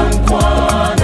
one.